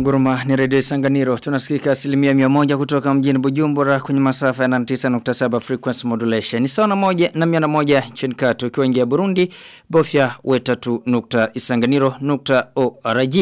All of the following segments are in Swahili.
Inaunguruma ni redio Sanganiro. Tunasikika asilimia miamoja kutoka mjini Bujumbura kwenye masafa ya 99.7 frequency modulation. Ni sawa na moja na miana moja chini katu ingia Burundi. Bofya wetatu nukta isanganiro nukta ORG.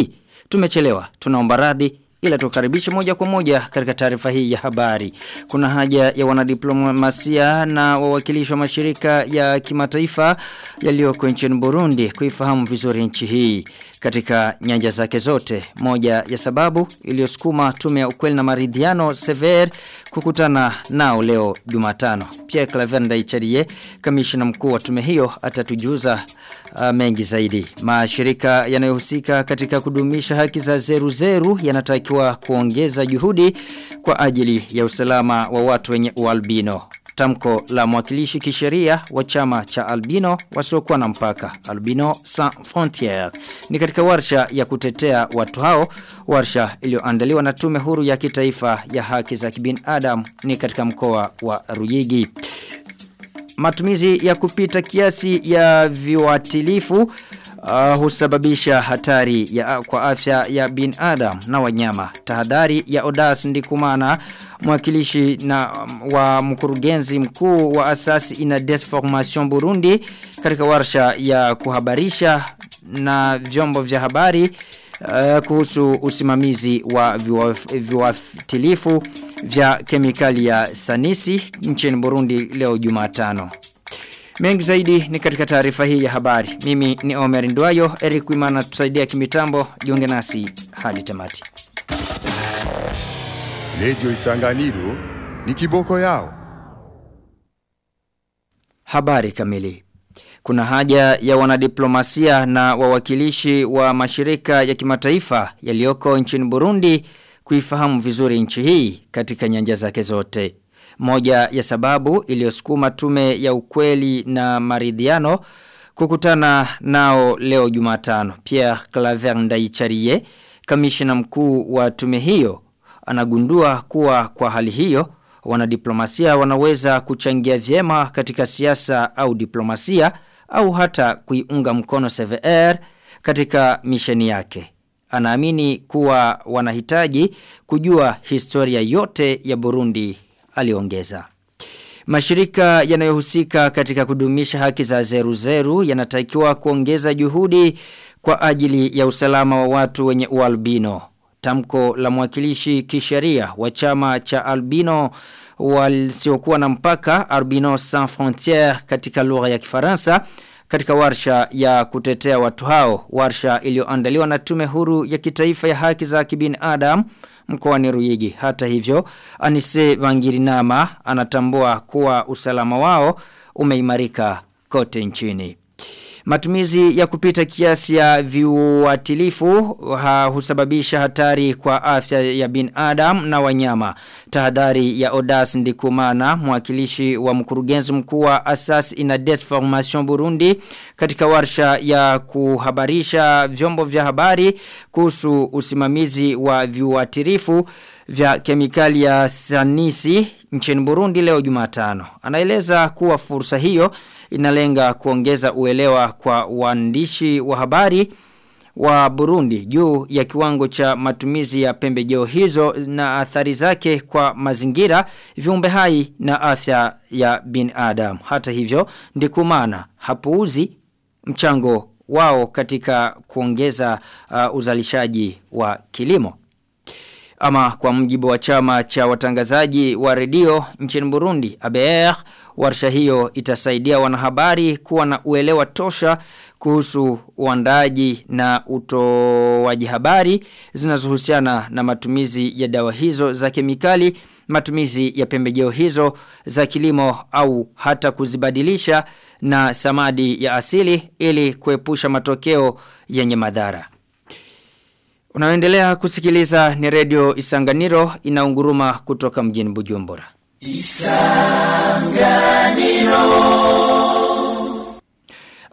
Tumechelewa. Tunaomba radhi ila tukaribishe moja kwa moja katika taarifa hii ya habari. Kuna haja ya wanadiplomasia na wawakilishi wa mashirika ya kimataifa yaliyoko nchini Burundi kuifahamu vizuri nchi hii katika nyanja zake zote. Moja ya sababu iliyosukuma tume ya ukweli na maridhiano Sever kukutana nao leo Jumatano. Pierre Claver Ndaicharie, kamishna mkuu wa tume hiyo atatujuza uh, mengi zaidi. Mashirika yanayohusika katika kudumisha haki za zeru zeru yanatakiwa kuongeza juhudi kwa ajili ya usalama wa watu wenye ualbino. Tamko la mwakilishi kisheria wa chama cha albino wasiokuwa na mpaka albino sans frontières ni katika warsha ya kutetea watu hao warsha iliyoandaliwa na tume huru ya kitaifa ya haki za kibinadamu ni katika mkoa wa Ruyigi matumizi ya kupita kiasi ya viwatilifu uh, husababisha hatari ya, kwa afya ya binadamu na wanyama. Tahadhari ya Odas Ndikumana mwakilishi na um, wa mkurugenzi mkuu wa asasi ina Desformation Burundi katika warsha ya kuhabarisha na vyombo vya habari uh, kuhusu usimamizi wa viuatilifu vya kemikali ya sanisi nchini Burundi leo Jumatano. Mengi zaidi ni katika taarifa hii ya habari. Mimi ni Omer Ndwayo, Eric Wimana tusaidia kimitambo, jiunge nasi hadi tamati. Lejo Isanganiro ni kiboko yao. Habari kamili. Kuna haja ya wanadiplomasia na wawakilishi wa mashirika ya kimataifa yaliyoko nchini Burundi kuifahamu vizuri nchi hii katika nyanja zake zote. Moja ya sababu iliyosukuma tume ya ukweli na maridhiano kukutana nao leo Jumatano. Pierre Claver Ndaicharie, kamishina mkuu wa tume hiyo, anagundua kuwa kwa hali hiyo wanadiplomasia wanaweza kuchangia vyema katika siasa au diplomasia au hata kuiunga mkono CVR katika misheni yake. Anaamini kuwa wanahitaji kujua historia yote ya Burundi aliongeza. Mashirika yanayohusika katika kudumisha haki za zeru zeru yanatakiwa kuongeza juhudi kwa ajili ya usalama wa watu wenye ualbino. Tamko la mwakilishi kisheria wa chama cha albino walisiokuwa na mpaka Albino Sans Frontières katika lugha ya Kifaransa katika warsha ya kutetea watu hao. Warsha iliyoandaliwa na tume huru ya kitaifa ya haki za kibinadamu mkoani Ruyigi. Hata hivyo Anise Vangirinama anatambua kuwa usalama wao umeimarika kote nchini Matumizi ya kupita kiasi ya viuatilifu ha, husababisha hatari kwa afya ya binadamu na wanyama. Tahadhari ya Odas Ndikumana, mwakilishi wa mkurugenzi mkuu wa Asas ina Desformation Burundi katika warsha ya kuhabarisha vyombo vya habari kuhusu usimamizi wa viuatilifu vya kemikali ya sanisi nchini Burundi leo Jumatano. Anaeleza kuwa fursa hiyo inalenga kuongeza uelewa kwa waandishi wa habari wa Burundi juu ya kiwango cha matumizi ya pembejeo hizo na athari zake kwa mazingira, viumbe hai na afya ya binadamu. Hata hivyo, ndikumana hapuuzi mchango wao katika kuongeza uh, uzalishaji wa kilimo. Ama kwa mjibu wa chama cha watangazaji wa redio nchini Burundi, ABR, warsha hiyo itasaidia wanahabari kuwa na uelewa tosha kuhusu uandaji na utoaji habari zinazohusiana na matumizi ya dawa hizo za kemikali, matumizi ya pembejeo hizo za kilimo au hata kuzibadilisha na samadi ya asili ili kuepusha matokeo yenye madhara. Unaendelea kusikiliza ni redio Isanganiro inaunguruma kutoka mjini Bujumbura. Isanganiro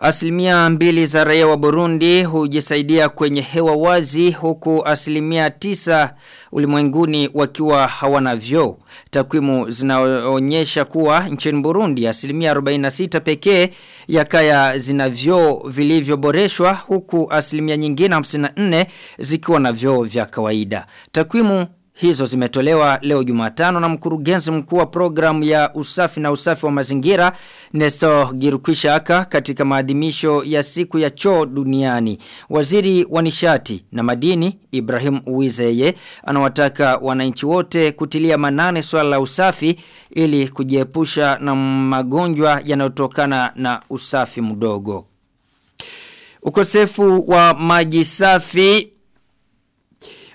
Asilimia mbili za raia wa Burundi hujisaidia kwenye hewa wazi huku asilimia tisa ulimwenguni wakiwa hawana vyoo. Takwimu zinaonyesha kuwa nchini Burundi asilimia 46 pekee ya kaya zina vyoo vilivyoboreshwa huku asilimia nyingine 54 zikiwa na vyoo vya kawaida. Takwimu Hizo zimetolewa leo jumatano na mkurugenzi mkuu wa programu ya usafi na usafi wa mazingira Nestor Girukwishaka katika maadhimisho ya siku ya choo duniani. Waziri wa nishati na madini Ibrahim Uwizeye anawataka wananchi wote kutilia manane swala la usafi ili kujiepusha na magonjwa yanayotokana na usafi mdogo. Ukosefu wa maji safi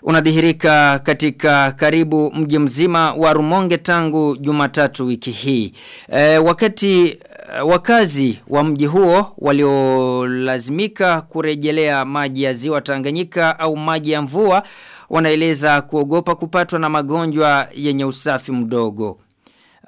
unadhihirika katika karibu mji mzima wa Rumonge tangu Jumatatu wiki hii. E, wakati wakazi wa mji huo waliolazimika kurejelea maji ya ziwa Tanganyika au maji ya mvua wanaeleza kuogopa kupatwa na magonjwa yenye usafi mdogo.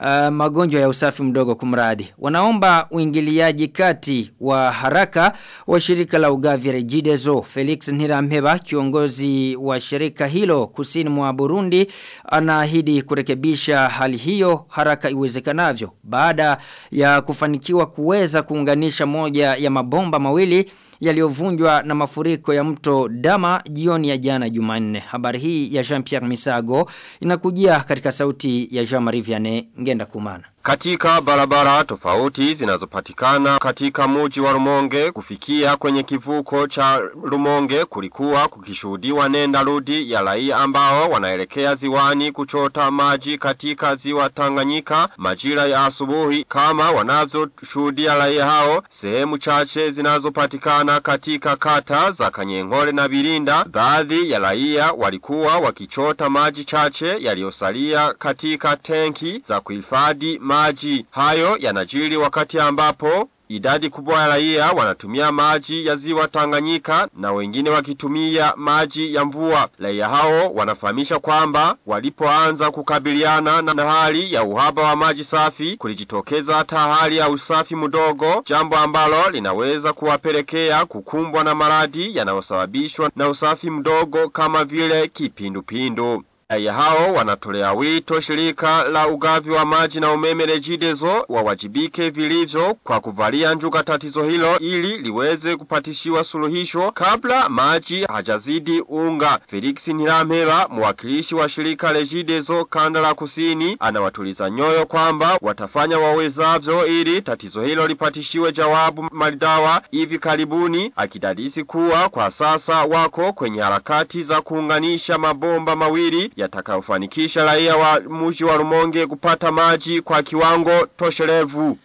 Uh, magonjwa ya usafi mdogo kumradi. Wanaomba uingiliaji kati wa haraka wa shirika la ugavi Regideso. Felix Nirampeba kiongozi wa shirika hilo kusini mwa Burundi anaahidi kurekebisha hali hiyo haraka iwezekanavyo baada ya kufanikiwa kuweza kuunganisha moja ya mabomba mawili yaliyovunjwa na mafuriko ya mto Dama jioni ya jana Jumanne. Habari hii ya Jean-Pierre Misago inakujia katika sauti ya Jean-Marie Vianney ngenda kumana. Katika barabara tofauti zinazopatikana katika muji wa Rumonge kufikia kwenye kivuko cha Rumonge kulikuwa kukishuhudiwa nenda rudi ya raia ambao wanaelekea ziwani kuchota maji katika ziwa Tanganyika majira ya asubuhi kama wanavyoshuhudia raia hao. Sehemu chache zinazopatikana katika kata za Kanyengole na Birinda baadhi ya raia walikuwa wakichota maji chache yaliyosalia katika tenki za kuhifadhi maji. Hayo yanajiri wakati ambapo Idadi kubwa ya raia wanatumia maji ya ziwa Tanganyika na wengine wakitumia maji ya mvua. Raia hao wanafahamisha kwamba walipoanza kukabiliana na hali ya uhaba wa maji safi kulijitokeza hata hali ya usafi mdogo, jambo ambalo linaweza kuwapelekea kukumbwa na maradi yanayosababishwa na usafi mdogo kama vile kipindupindu. Raia hao wanatolea wito shirika la ugavi wa maji na umeme rejidezo wawajibike vilivyo kwa kuvalia njuga tatizo hilo ili liweze kupatishiwa suluhisho kabla maji hajazidi unga. Felix Nilamela, mwakilishi wa shirika rejidezo kanda la kusini anawatuliza nyoyo kwamba watafanya wawezavyo ili tatizo hilo lipatishiwe jawabu maridawa hivi karibuni akidadisi kuwa kwa sasa wako kwenye harakati za kuunganisha mabomba mawili yatakayofanikisha raia wa mji wa Rumonge kupata maji kwa kiwango tosherevu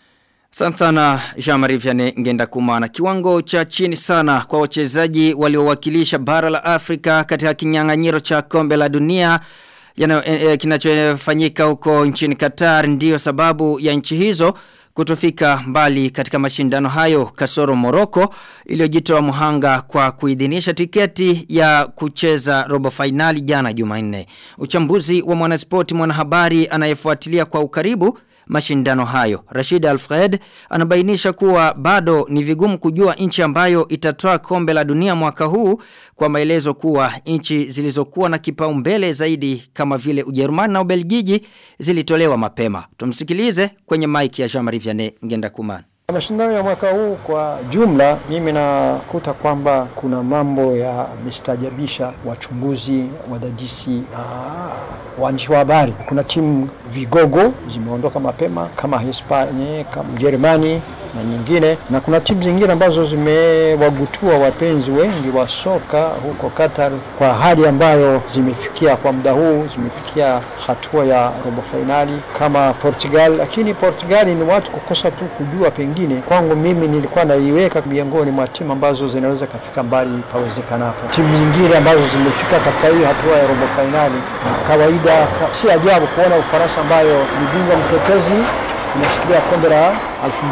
Sana sana Jean-Marie Vianney ngenda kumana. Kiwango cha chini sana kwa wachezaji waliowakilisha bara la Afrika katika kinyang'anyiro cha kombe la dunia e, kinachofanyika huko nchini Qatar ndio sababu ya nchi hizo kutofika mbali katika mashindano hayo kasoro Moroko iliyojitoa muhanga kwa kuidhinisha tiketi ya kucheza robo finali jana Jumanne. Uchambuzi wa mwanaspoti mwanahabari anayefuatilia kwa ukaribu mashindano hayo. Rashid Alfred anabainisha kuwa bado ni vigumu kujua nchi ambayo itatoa kombe la dunia mwaka huu kwa maelezo kuwa nchi zilizokuwa na kipaumbele zaidi kama vile Ujerumani na Ubelgiji zilitolewa mapema. Tumsikilize kwenye mic ya Jean-Marie Vianney Ngenda Kumana. Mashindano ya mwaka huu kwa jumla, mimi nakuta kwamba kuna mambo ya mistajabisha wachunguzi, wadadisi na waandishi wa habari. Kuna timu vigogo zimeondoka mapema kama Hispania, kama Ujerumani na nyingine, na kuna timu zingine ambazo zimewagutua wapenzi wengi wa soka huko Qatar kwa hali ambayo zimefikia kwa muda huu, zimefikia hatua ya robo fainali kama Portugal, lakini Portugal ni watu kukosa tu kujua pengine kwangu mimi nilikuwa naiweka miongoni mwa timu ambazo zinaweza kafika mbali pawezekanapo. Timu nyingine ambazo zimefika katika hii hatua ya robo fainali, kawaida ka, si ajabu kuona Ufaransa ambayo ni bingwa mtetezi inashikilia kombe la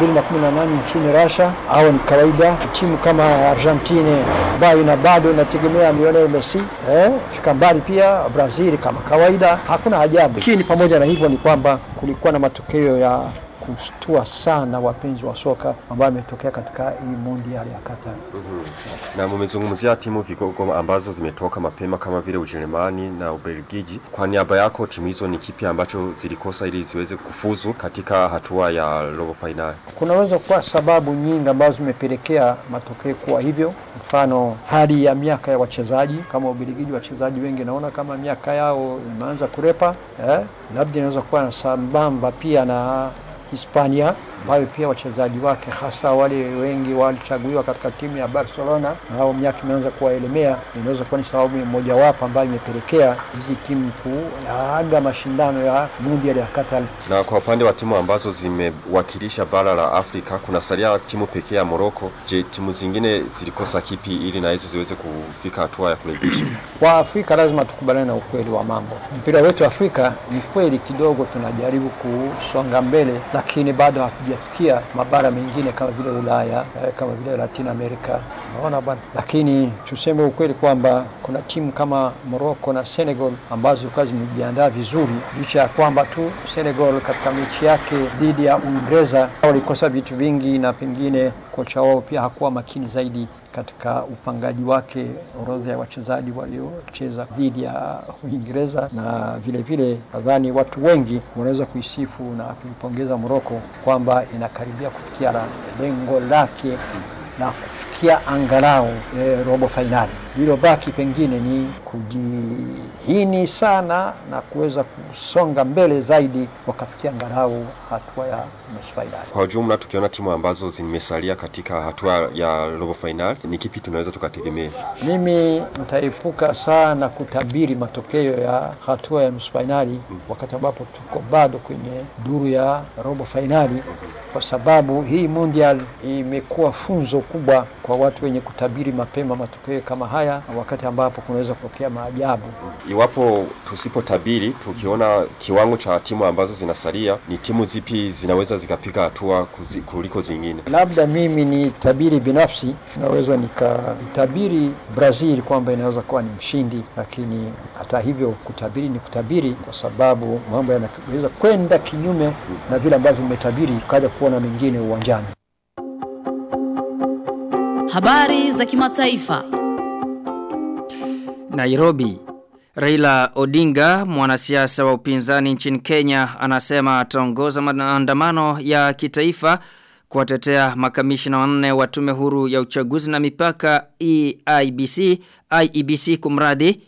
2018 nchini Russia, au ni kawaida timu kama Argentine ambayo ina bado inategemea Lionel Messi eh, fika mbali pia Brazil kama kawaida, hakuna ajabu. Lakini pamoja na hivyo ni kwamba kulikuwa na matokeo ya kustua sana wapenzi wa soka ambayo ametokea katika hii mondial ya Qatar. mm -hmm. Na mumezungumzia timu vigogo ambazo zimetoka mapema kama vile Ujerumani na Ubelgiji. Kwa niaba yako timu hizo ni kipi ambacho zilikosa ili ziweze kufuzu katika hatua ya robo fainali? Kunaweza kuwa sababu nyingi ambazo zimepelekea matokeo kuwa hivyo. Mfano, hali ya miaka ya wachezaji. Kama Ubelgiji, wachezaji wengi naona kama miaka yao imeanza kurepa eh, labda inaweza kuwa na sambamba pia na Hispania ambayo pia wachezaji wake hasa wale wengi walichaguliwa katika timu ya Barcelona nao miaka imeanza kuwaelemea. Inaweza kuwa ni sababu mojawapo ambayo imepelekea hizi timu kuaga mashindano ya mundial ya Qatar. Na kwa upande wa timu ambazo zimewakilisha bara la Afrika, kuna salia timu pekee ya Morocco. Je, timu zingine zilikosa kipi ili na hizo ziweze kufika hatua ya kurejesha? Kwa Afrika lazima tukubaliane na ukweli wa mambo. Mpira wetu Afrika ni kweli kidogo tunajaribu kusonga mbele, lakini bado hatujafikia mabara mengine kama vile Ulaya eh, kama vile Latin America. Unaona bwana, lakini tuseme ukweli kwamba kuna timu kama Morocco na Senegal ambazo kazi zimejiandaa vizuri, licha ya kwamba tu Senegal katika mechi yake dhidi ya Uingereza walikosa vitu vingi, na pengine kocha wao pia hakuwa makini zaidi katika upangaji wake orodha ya wachezaji waliocheza dhidi ya Uingereza, na vile vile nadhani watu wengi wanaweza kuisifu na kuipongeza Moroko kwamba inakaribia kufikia lengo lake la kufikia angalau e, robo fainali. Lilobaki pengine ni kujihini sana na kuweza kusonga mbele zaidi, wakafikia angalau hatua ya nusu fainali. Kwa ujumla, tukiona timu ambazo zimesalia katika hatua ya robo fainali, ni kipi tunaweza tukategemea? Mimi nitaepuka sana kutabiri matokeo ya hatua ya nusu fainali mm, wakati ambapo tuko bado kwenye duru ya robo fainali, kwa sababu hii mundial imekuwa funzo kubwa kwa watu wenye kutabiri mapema matokeo kama haya, wakati ambapo kunaweza kutokea maajabu. Iwapo tusipotabiri, tukiona kiwango cha timu ambazo zinasalia, ni timu zipi zinaweza zikapiga hatua kuliko zingine? Labda mimi ni tabiri binafsi, naweza nikatabiri Brazil kwamba inaweza kuwa ni mshindi, lakini hata hivyo kutabiri ni kutabiri, kwa sababu mambo yanaweza kwenda kinyume na vile ambavyo umetabiri, ukaja kuona mengine uwanjani. Habari za kimataifa. Nairobi. Raila Odinga, mwanasiasa wa upinzani nchini Kenya, anasema ataongoza maandamano ya kitaifa kuwatetea makamishina wanne wa tume huru ya uchaguzi na mipaka EIBC, IEBC kumradi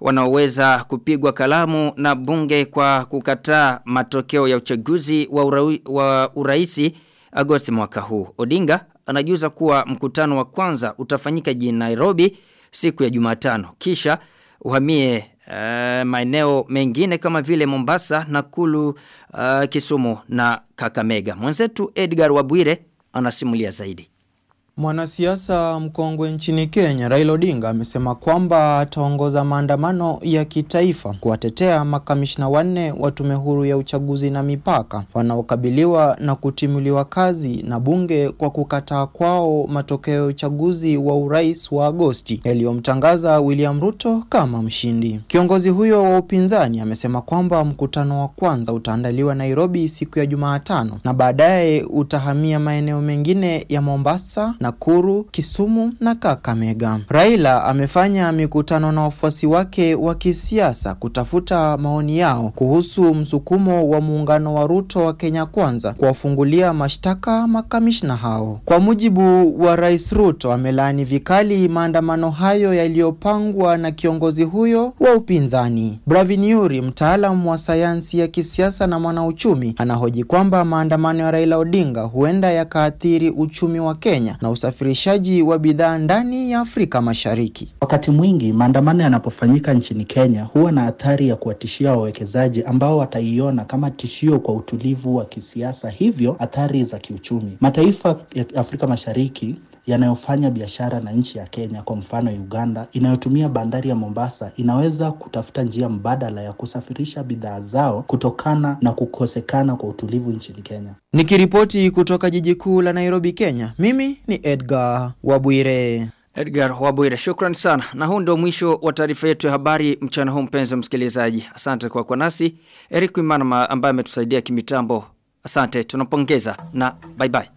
wanaoweza kupigwa kalamu na bunge kwa kukataa matokeo ya uchaguzi wa, ura, wa uraisi Agosti mwaka huu. Odinga anajuza kuwa mkutano wa kwanza utafanyika jijini Nairobi siku ya Jumatano. Kisha uhamie uh, maeneo mengine kama vile Mombasa, Nakulu, uh, Kisumu na Kakamega. Mwenzetu Edgar Wabwire anasimulia zaidi. Mwanasiasa mkongwe nchini Kenya Raila Odinga amesema kwamba ataongoza maandamano ya kitaifa kuwatetea makamishna wanne wa tume huru ya uchaguzi na mipaka wanaokabiliwa na kutimuliwa kazi na bunge kwa kukataa kwao matokeo ya uchaguzi wa urais wa Agosti yaliyomtangaza William Ruto kama mshindi. Kiongozi huyo wa upinzani amesema kwamba mkutano wa kwanza utaandaliwa Nairobi siku ya Jumatano na baadaye utahamia maeneo mengine ya Mombasa Nakuru, Kisumu na Kakamega. Raila amefanya mikutano na wafuasi wake wa kisiasa kutafuta maoni yao kuhusu msukumo wa muungano wa Ruto wa Kenya Kwanza kuwafungulia mashtaka makamishna hao. Kwa mujibu wa Rais Ruto, amelaani vikali maandamano hayo yaliyopangwa na kiongozi huyo wa upinzani. Bravin Yuri, mtaalamu wa sayansi ya kisiasa na mwanauchumi, anahoji kwamba maandamano ya Raila Odinga huenda yakaathiri uchumi wa Kenya na usafirishaji wa bidhaa ndani ya Afrika Mashariki. Wakati mwingi maandamano yanapofanyika nchini Kenya huwa na athari ya kuwatishia wawekezaji ambao wataiona kama tishio kwa utulivu wa kisiasa, hivyo athari za kiuchumi. Mataifa ya Afrika Mashariki yanayofanya biashara na nchi ya Kenya, kwa mfano Uganda, inayotumia bandari ya Mombasa, inaweza kutafuta njia mbadala ya kusafirisha bidhaa zao kutokana na kukosekana kwa utulivu nchini Kenya. Nikiripoti kutoka jiji kuu la Nairobi, Kenya, mimi ni Edgar Wabwire. Edgar Wabwire, shukran sana. Na huu ndio mwisho wa taarifa yetu ya habari mchana huu mpenzi msikilizaji. Asante kwa kuwa nasi. Eric Wimana ambaye ametusaidia kimitambo Asante tunapongeza na bye bye.